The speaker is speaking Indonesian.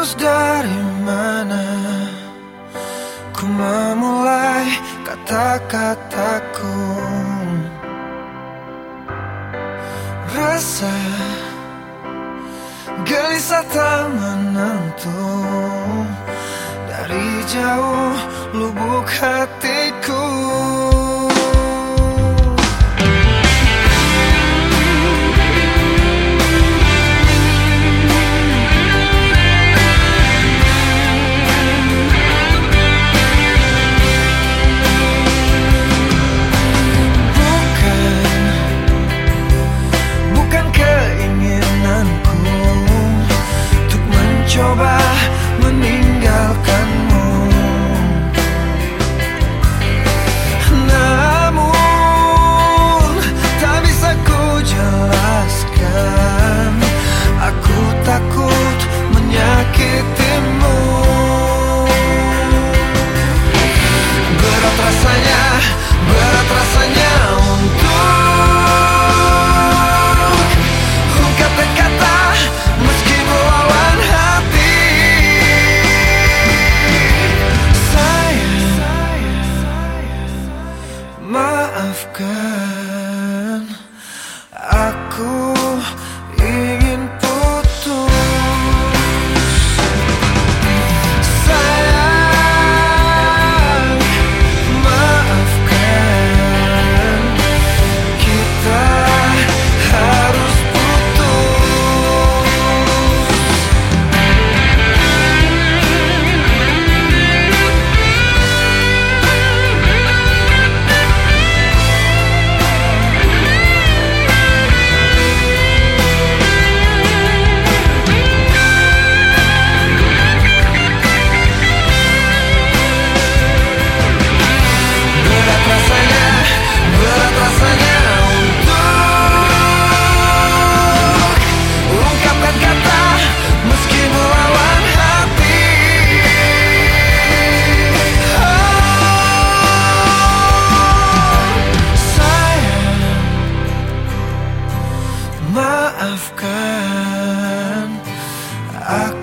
harus dari mana Ku memulai kata-kataku? Rasa gelisah tak menentu. Dari jauh lubuk hatiku maafkan. Aku maafkan aku.